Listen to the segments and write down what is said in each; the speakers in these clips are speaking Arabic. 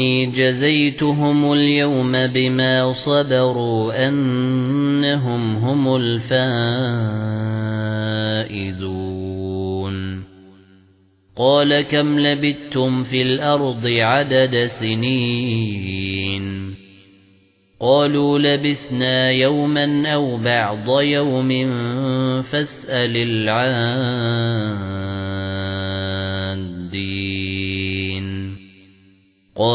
إِنِّي جَزَيْتُهُمُ الْيَوْمَ بِمَا صَبَرُوا أَنَّهُمْ هُمُ الْفَائِزُونَ. قَالَ كَمْ لَبِثْتُمْ فِي الْأَرْضِ عَدَدَ سِنِينَ؟ قَالُوا لَبِثْنَا يَوْمًا أَوْ بَعْضَ يَوْمٍ فَاسْأَلِ الْعَادِّينَ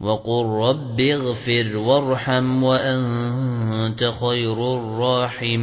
وَقُل رَّبِّ اغْفِرْ وَارْحَمْ وَأَنتَ خَيْرُ الرَّاحِمِينَ.